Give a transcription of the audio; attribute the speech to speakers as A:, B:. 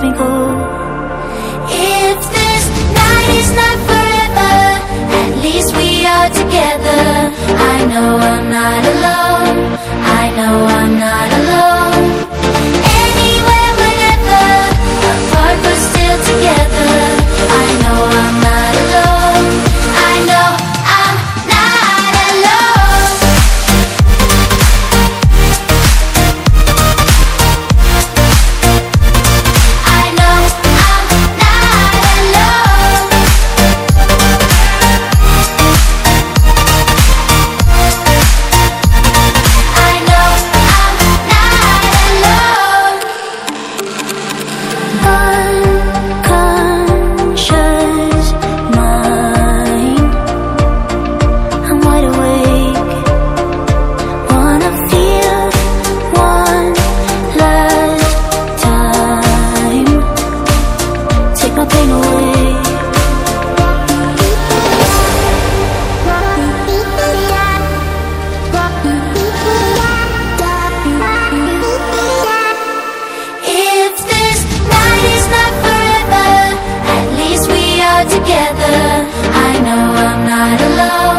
A: 背后。not alone.